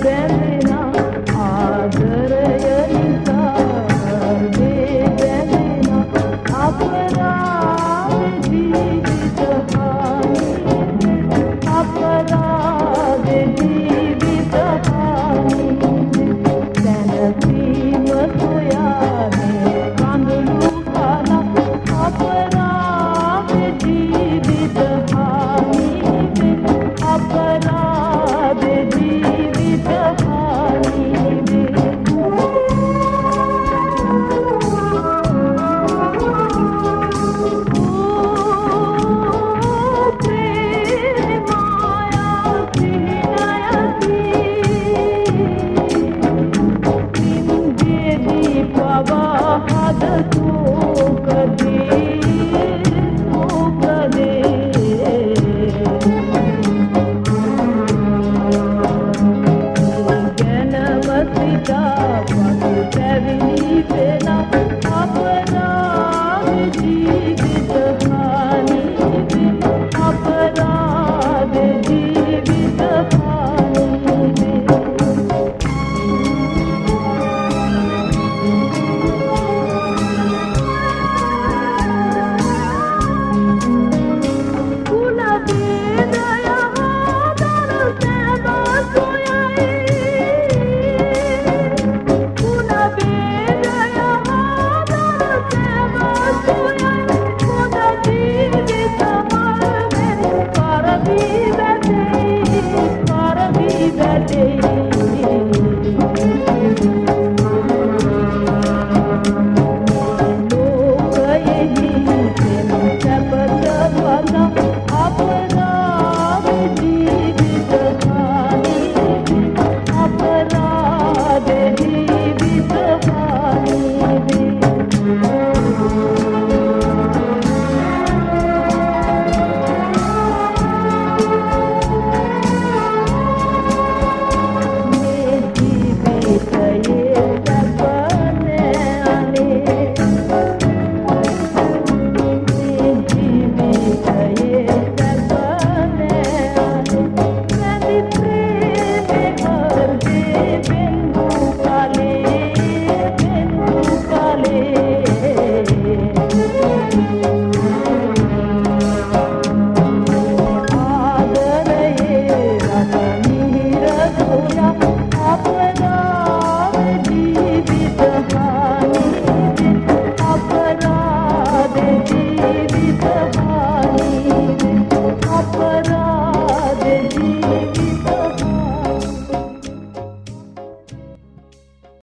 Then